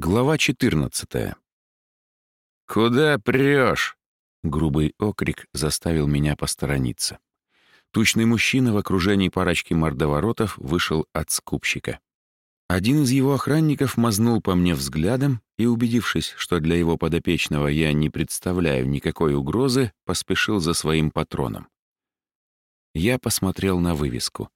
Глава 14. «Куда прешь?» Грубый окрик заставил меня посторониться. Тучный мужчина в окружении парочки мордоворотов вышел от скупщика. Один из его охранников мазнул по мне взглядом и, убедившись, что для его подопечного я не представляю никакой угрозы, поспешил за своим патроном. Я посмотрел на вывеску.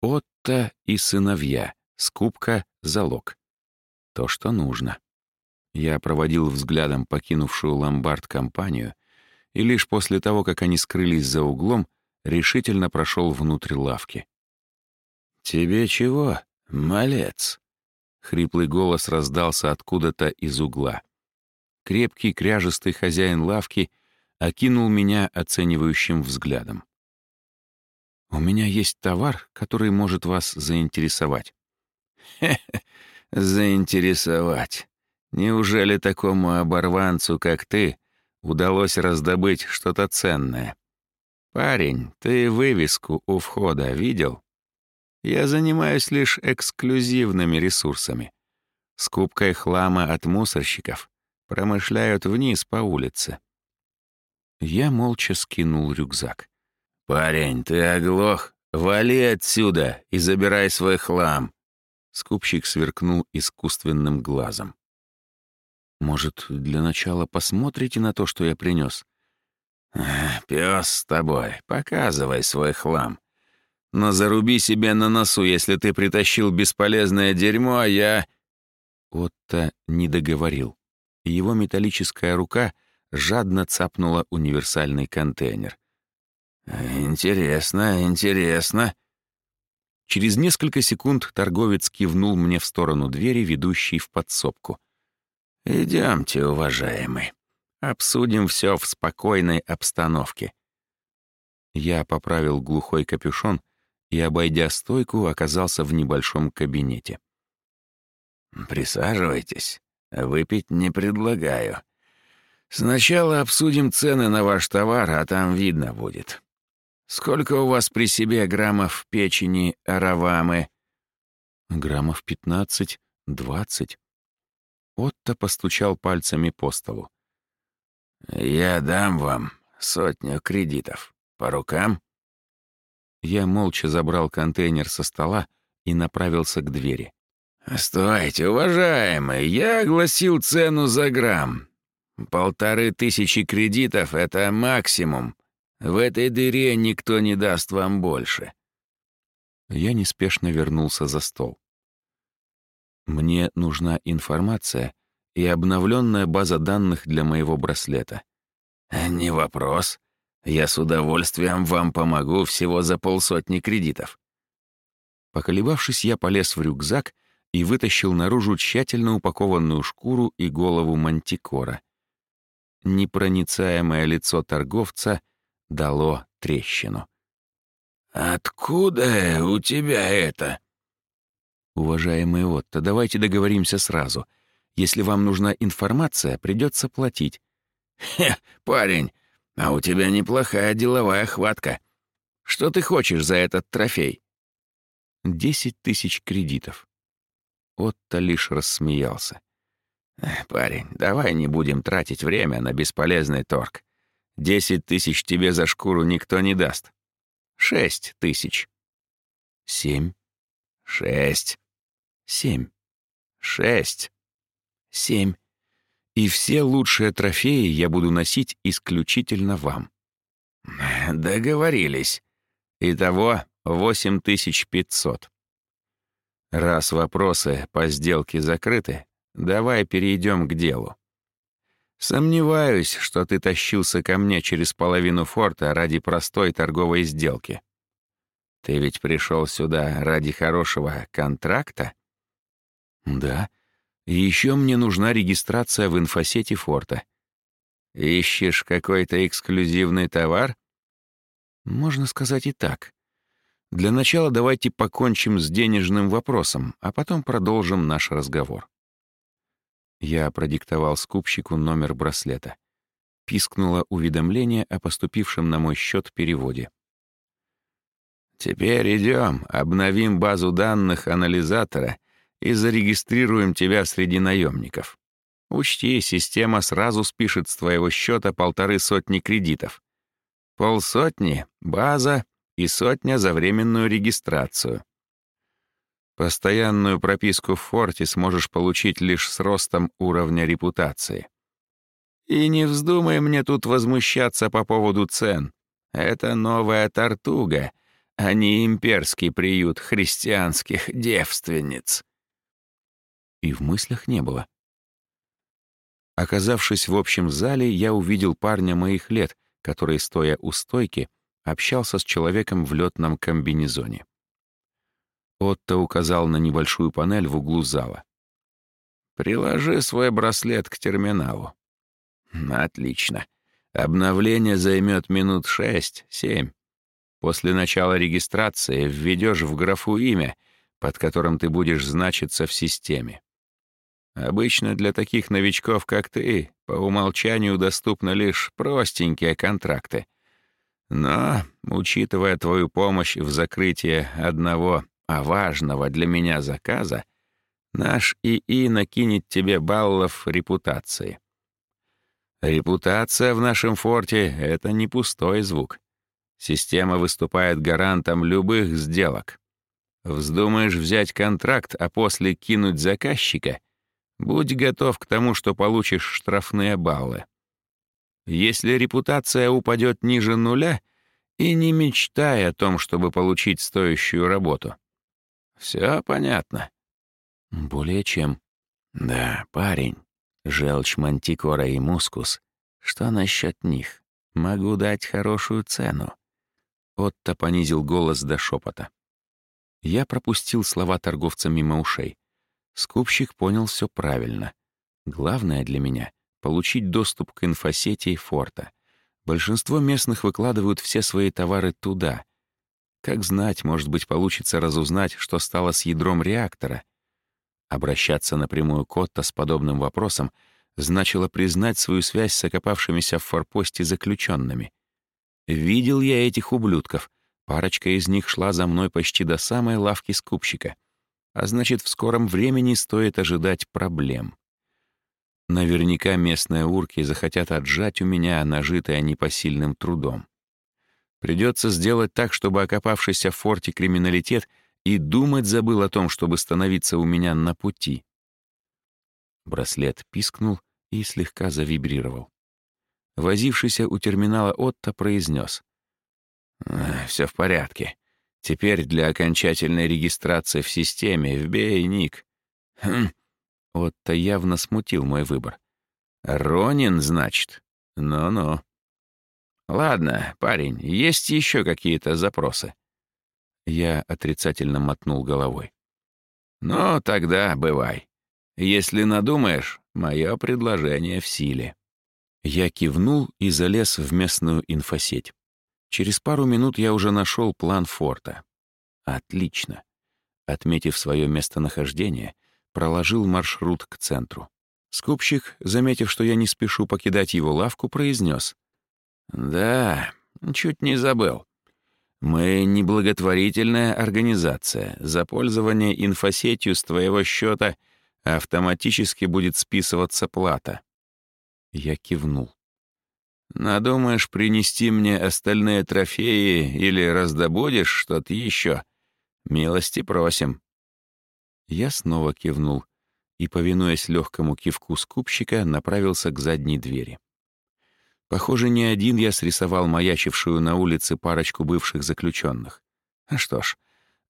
«Отто и сыновья. Скупка. Залог». То, что нужно. Я проводил взглядом покинувшую ломбард компанию и лишь после того, как они скрылись за углом, решительно прошел внутрь лавки. «Тебе чего, малец?» Хриплый голос раздался откуда-то из угла. Крепкий, кряжестый хозяин лавки окинул меня оценивающим взглядом. «У меня есть товар, который может вас заинтересовать». «Хе-хе, заинтересовать. Неужели такому оборванцу, как ты, удалось раздобыть что-то ценное? Парень, ты вывеску у входа видел? Я занимаюсь лишь эксклюзивными ресурсами. Скупкой хлама от мусорщиков промышляют вниз по улице. Я молча скинул рюкзак. «Парень, ты оглох? Вали отсюда и забирай свой хлам. Скупщик сверкнул искусственным глазом. «Может, для начала посмотрите на то, что я принес? «Пес с тобой, показывай свой хлам. Но заруби себе на носу, если ты притащил бесполезное дерьмо, а я...» Отто не договорил. Его металлическая рука жадно цапнула универсальный контейнер. «Интересно, интересно», Через несколько секунд торговец кивнул мне в сторону двери, ведущей в подсобку. «Идемте, уважаемый. Обсудим все в спокойной обстановке». Я поправил глухой капюшон и, обойдя стойку, оказался в небольшом кабинете. «Присаживайтесь. Выпить не предлагаю. Сначала обсудим цены на ваш товар, а там видно будет. Сколько у вас при себе граммов печени аравамы?» «Граммов пятнадцать, двадцать». Отто постучал пальцами по столу. «Я дам вам сотню кредитов. По рукам?» Я молча забрал контейнер со стола и направился к двери. «Стойте, уважаемый, я огласил цену за грамм. Полторы тысячи кредитов — это максимум. В этой дыре никто не даст вам больше». Я неспешно вернулся за стол. Мне нужна информация и обновленная база данных для моего браслета. «Не вопрос. Я с удовольствием вам помогу всего за полсотни кредитов». Поколебавшись, я полез в рюкзак и вытащил наружу тщательно упакованную шкуру и голову мантикора. Непроницаемое лицо торговца — дало трещину. «Откуда у тебя это?» «Уважаемый Отто, давайте договоримся сразу. Если вам нужна информация, придется платить». «Хе, парень, а у тебя неплохая деловая хватка. Что ты хочешь за этот трофей?» «Десять тысяч кредитов». Отто лишь рассмеялся. «Парень, давай не будем тратить время на бесполезный торг. Десять тысяч тебе за шкуру никто не даст. Шесть тысяч. Семь. Шесть. Семь. Шесть. Семь. И все лучшие трофеи я буду носить исключительно вам. Договорились. Итого восемь тысяч пятьсот. Раз вопросы по сделке закрыты, давай перейдем к делу. Сомневаюсь, что ты тащился ко мне через половину форта ради простой торговой сделки. Ты ведь пришел сюда ради хорошего контракта? Да. Еще мне нужна регистрация в инфосете форта. Ищешь какой-то эксклюзивный товар? Можно сказать и так. Для начала давайте покончим с денежным вопросом, а потом продолжим наш разговор. Я продиктовал скупщику номер браслета. Пискнуло уведомление о поступившем на мой счет переводе. «Теперь идем, обновим базу данных анализатора и зарегистрируем тебя среди наемников. Учти, система сразу спишет с твоего счета полторы сотни кредитов. Полсотни — база и сотня за временную регистрацию. Постоянную прописку в форте сможешь получить лишь с ростом уровня репутации. И не вздумай мне тут возмущаться по поводу цен. Это новая тортуга, а не имперский приют христианских девственниц. И в мыслях не было. Оказавшись в общем зале, я увидел парня моих лет, который, стоя у стойки, общался с человеком в летном комбинезоне. Отто указал на небольшую панель в углу зала. «Приложи свой браслет к терминалу». «Отлично. Обновление займет минут шесть-семь. После начала регистрации введешь в графу имя, под которым ты будешь значиться в системе. Обычно для таких новичков, как ты, по умолчанию доступны лишь простенькие контракты. Но, учитывая твою помощь в закрытии одного а важного для меня заказа, наш ИИ накинет тебе баллов репутации. Репутация в нашем форте — это не пустой звук. Система выступает гарантом любых сделок. Вздумаешь взять контракт, а после кинуть заказчика, будь готов к тому, что получишь штрафные баллы. Если репутация упадет ниже нуля, и не мечтай о том, чтобы получить стоящую работу. Все понятно. Более чем. Да, парень. Желчь мантикора и мускус. Что насчет них? Могу дать хорошую цену. Отто понизил голос до шепота. Я пропустил слова торговца мимо ушей. Скупщик понял все правильно. Главное для меня — получить доступ к инфосети и форта. Большинство местных выкладывают все свои товары туда — как знать, может быть, получится разузнать, что стало с ядром реактора. Обращаться напрямую к Отто с подобным вопросом значило признать свою связь с окопавшимися в форпосте заключенными. Видел я этих ублюдков. Парочка из них шла за мной почти до самой лавки скупщика. А значит, в скором времени стоит ожидать проблем. Наверняка местные урки захотят отжать у меня нажитое непосильным трудом. Придется сделать так, чтобы окопавшийся в форте криминалитет и думать забыл о том, чтобы становиться у меня на пути. Браслет пискнул и слегка завибрировал. Возившийся у терминала Отто произнес. «Все в порядке. Теперь для окончательной регистрации в системе вбей ник». Хм. Отто явно смутил мой выбор. «Ронин, значит? Ну-ну». «Ладно, парень, есть еще какие-то запросы?» Я отрицательно мотнул головой. «Ну, тогда бывай. Если надумаешь, мое предложение в силе». Я кивнул и залез в местную инфосеть. Через пару минут я уже нашел план форта. Отлично. Отметив свое местонахождение, проложил маршрут к центру. Скупщик, заметив, что я не спешу покидать его лавку, произнес: «Да, чуть не забыл. Мы не благотворительная организация. За пользование инфосетью с твоего счета автоматически будет списываться плата». Я кивнул. «Надумаешь принести мне остальные трофеи или раздобудешь что-то еще? Милости просим». Я снова кивнул и, повинуясь легкому кивку скупщика, направился к задней двери. Похоже, не один я срисовал маячившую на улице парочку бывших заключенных. А что ж,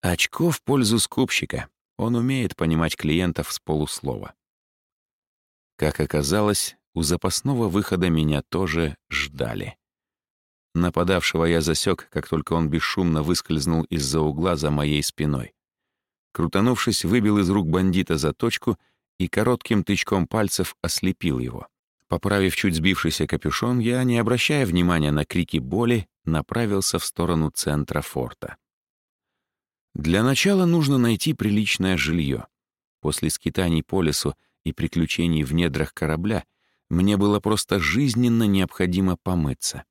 очко в пользу скупщика. Он умеет понимать клиентов с полуслова. Как оказалось, у запасного выхода меня тоже ждали. Нападавшего я засек, как только он бесшумно выскользнул из-за угла за моей спиной. Крутанувшись, выбил из рук бандита заточку и коротким тычком пальцев ослепил его. Поправив чуть сбившийся капюшон, я, не обращая внимания на крики боли, направился в сторону центра форта. Для начала нужно найти приличное жилье. После скитаний по лесу и приключений в недрах корабля мне было просто жизненно необходимо помыться.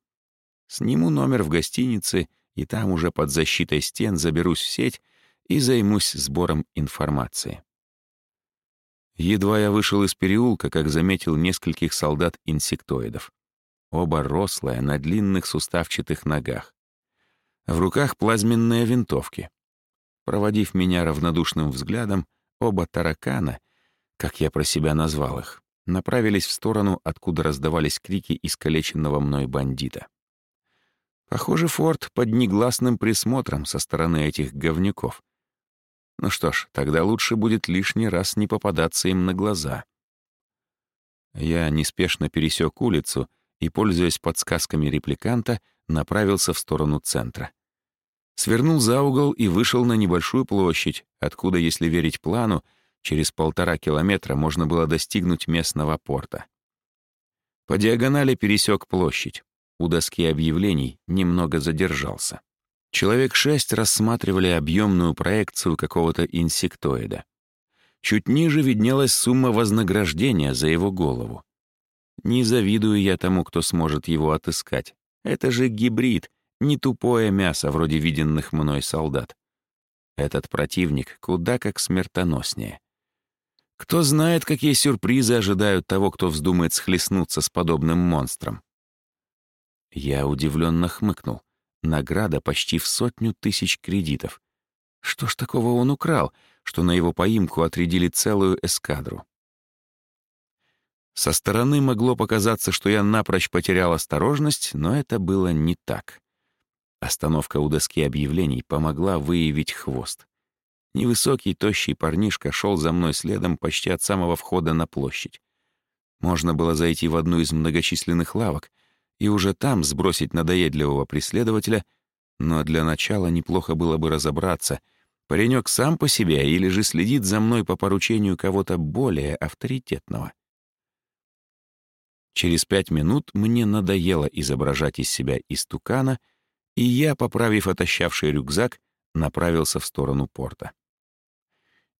Сниму номер в гостинице, и там уже под защитой стен заберусь в сеть и займусь сбором информации. Едва я вышел из переулка, как заметил нескольких солдат-инсектоидов. Оба рослые, на длинных суставчатых ногах. В руках плазменные винтовки. Проводив меня равнодушным взглядом, оба таракана, как я про себя назвал их, направились в сторону, откуда раздавались крики искалеченного мной бандита. Похоже, форт под негласным присмотром со стороны этих говнюков. Ну что ж, тогда лучше будет лишний раз не попадаться им на глаза. Я неспешно пересек улицу и, пользуясь подсказками репликанта, направился в сторону центра. Свернул за угол и вышел на небольшую площадь, откуда, если верить плану, через полтора километра можно было достигнуть местного порта. По диагонали пересек площадь. У доски объявлений немного задержался. Человек шесть рассматривали объемную проекцию какого-то инсектоида. Чуть ниже виднелась сумма вознаграждения за его голову. Не завидую я тому, кто сможет его отыскать. Это же гибрид, не тупое мясо, вроде виденных мной солдат. Этот противник куда как смертоноснее. Кто знает, какие сюрпризы ожидают того, кто вздумает схлестнуться с подобным монстром. Я удивленно хмыкнул. Награда почти в сотню тысяч кредитов. Что ж такого он украл, что на его поимку отрядили целую эскадру? Со стороны могло показаться, что я напрочь потерял осторожность, но это было не так. Остановка у доски объявлений помогла выявить хвост. Невысокий, тощий парнишка шел за мной следом почти от самого входа на площадь. Можно было зайти в одну из многочисленных лавок и уже там сбросить надоедливого преследователя, но для начала неплохо было бы разобраться, паренек сам по себе или же следит за мной по поручению кого-то более авторитетного. Через пять минут мне надоело изображать из себя истукана — и я, поправив отощавший рюкзак, направился в сторону порта.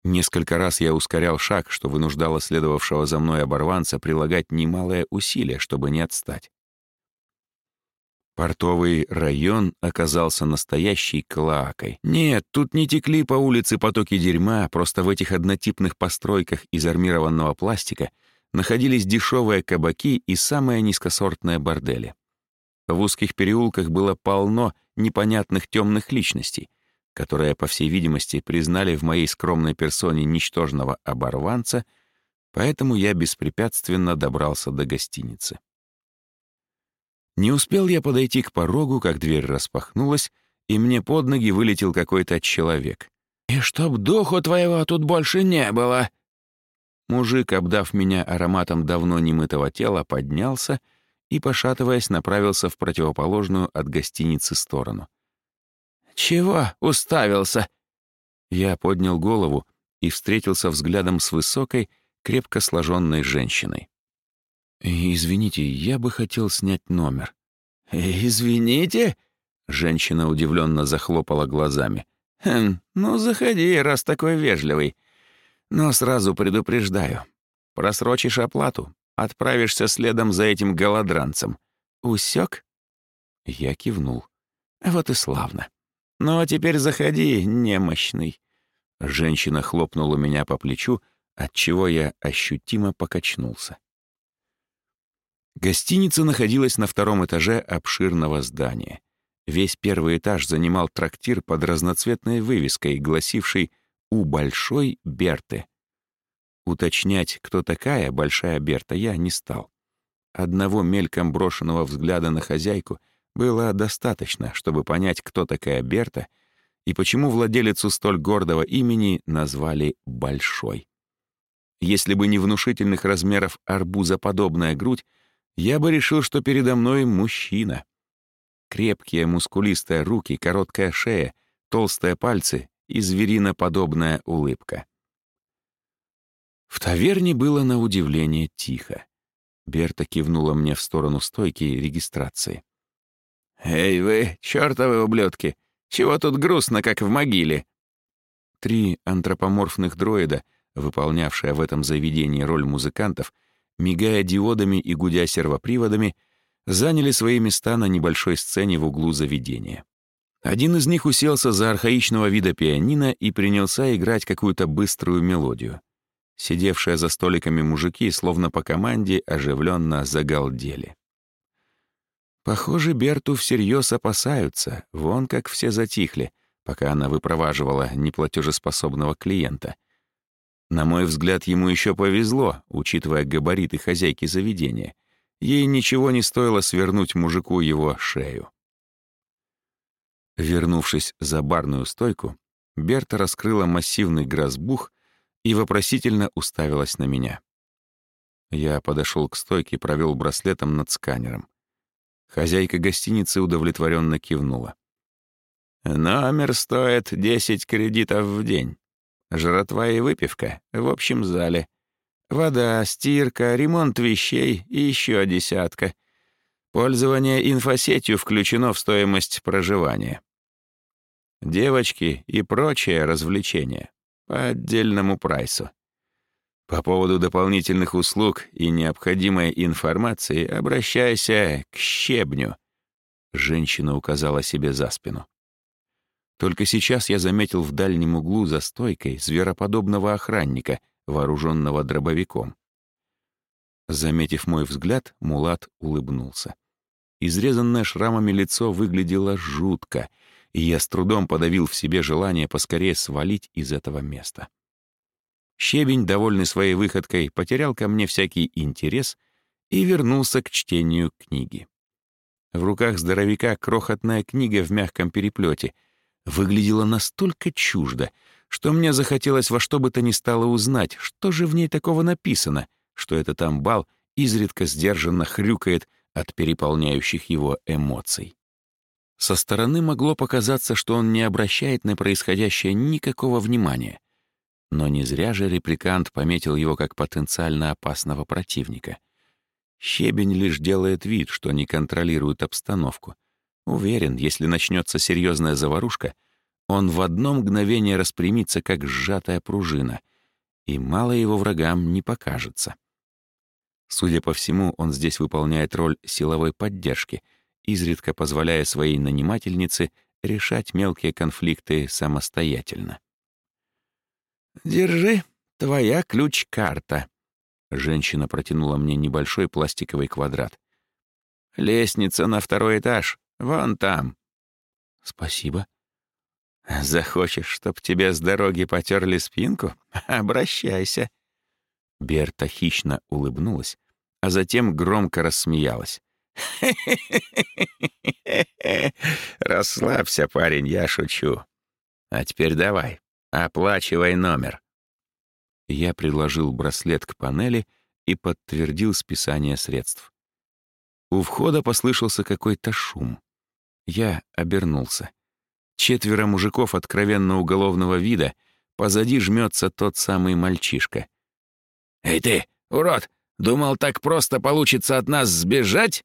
Несколько раз я ускорял шаг, что вынуждало следовавшего за мной оборванца прилагать немалое усилие, чтобы не отстать. Портовый район оказался настоящей клоакой. Нет, тут не текли по улице потоки дерьма, просто в этих однотипных постройках из армированного пластика находились дешевые кабаки и самые низкосортные бордели. В узких переулках было полно непонятных темных личностей, которые, по всей видимости, признали в моей скромной персоне ничтожного оборванца, поэтому я беспрепятственно добрался до гостиницы. Не успел я подойти к порогу, как дверь распахнулась, и мне под ноги вылетел какой-то человек. «И чтоб духу твоего тут больше не было!» Мужик, обдав меня ароматом давно немытого тела, поднялся — и, пошатываясь, направился в противоположную от гостиницы сторону. «Чего уставился?» Я поднял голову и встретился взглядом с высокой, крепко сложенной женщиной. «Извините, я бы хотел снять номер». «Извините?» — женщина удивленно захлопала глазами. «Хм, ну, заходи, раз такой вежливый. Но сразу предупреждаю. Просрочишь оплату, Отправишься следом за этим голодранцем. Усек? Я кивнул. Вот и славно. Ну а теперь заходи, немощный. Женщина хлопнула меня по плечу, отчего я ощутимо покачнулся. Гостиница находилась на втором этаже обширного здания. Весь первый этаж занимал трактир под разноцветной вывеской, гласившей «У Большой Берты». Уточнять, кто такая Большая Берта, я не стал. Одного мельком брошенного взгляда на хозяйку было достаточно, чтобы понять, кто такая Берта и почему владелицу столь гордого имени назвали Большой. Если бы не внушительных размеров арбузоподобная грудь, я бы решил, что передо мной мужчина. Крепкие мускулистые руки, короткая шея, толстые пальцы и звериноподобная улыбка. В таверне было на удивление тихо. Берта кивнула мне в сторону стойки регистрации. «Эй вы, чёртовы ублюдки! Чего тут грустно, как в могиле?» Три антропоморфных дроида, выполнявшие в этом заведении роль музыкантов, мигая диодами и гудя сервоприводами, заняли свои места на небольшой сцене в углу заведения. Один из них уселся за архаичного вида пианино и принялся играть какую-то быструю мелодию. Сидевшие за столиками мужики, словно по команде, оживленно загалдели. Похоже, Берту всерьез опасаются, вон как все затихли, пока она выпроваживала неплатежеспособного клиента. На мой взгляд, ему еще повезло, учитывая габариты хозяйки заведения. Ей ничего не стоило свернуть мужику его шею. Вернувшись за барную стойку, Берта раскрыла массивный грозбух и вопросительно уставилась на меня. Я подошел к стойке и провел браслетом над сканером. Хозяйка гостиницы удовлетворенно кивнула. «Номер стоит 10 кредитов в день. Жратва и выпивка в общем зале. Вода, стирка, ремонт вещей и еще десятка. Пользование инфосетью включено в стоимость проживания. Девочки и прочее развлечения по отдельному прайсу. По поводу дополнительных услуг и необходимой информации обращайся к щебню. Женщина указала себе за спину. Только сейчас я заметил в дальнем углу за стойкой звероподобного охранника, вооруженного дробовиком. Заметив мой взгляд, Мулат улыбнулся. Изрезанное шрамами лицо выглядело жутко, и я с трудом подавил в себе желание поскорее свалить из этого места. Щебень, довольный своей выходкой, потерял ко мне всякий интерес и вернулся к чтению книги. В руках здоровяка крохотная книга в мягком переплете выглядела настолько чуждо, что мне захотелось во что бы то ни стало узнать, что же в ней такого написано, что этот амбал изредка сдержанно хрюкает от переполняющих его эмоций. Со стороны могло показаться, что он не обращает на происходящее никакого внимания, но не зря же репликант пометил его как потенциально опасного противника. Щебень лишь делает вид, что не контролирует обстановку. Уверен, если начнется серьезная заварушка, он в одно мгновение распрямится, как сжатая пружина, и мало его врагам не покажется. Судя по всему, он здесь выполняет роль силовой поддержки, изредка позволяя своей нанимательнице решать мелкие конфликты самостоятельно. «Держи, твоя ключ-карта». Женщина протянула мне небольшой пластиковый квадрат. «Лестница на второй этаж, вон там». «Спасибо». «Захочешь, чтоб тебе с дороги потерли спинку? Обращайся». Берта хищно улыбнулась, а затем громко рассмеялась. «Расслабься, парень, я шучу. А теперь давай, «Оплачивай номер». Я приложил браслет к панели и подтвердил списание средств. У входа послышался какой-то шум. Я обернулся. Четверо мужиков откровенно уголовного вида, позади жмется тот самый мальчишка. «Эй ты, урод, думал, так просто получится от нас сбежать?»